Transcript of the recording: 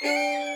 Música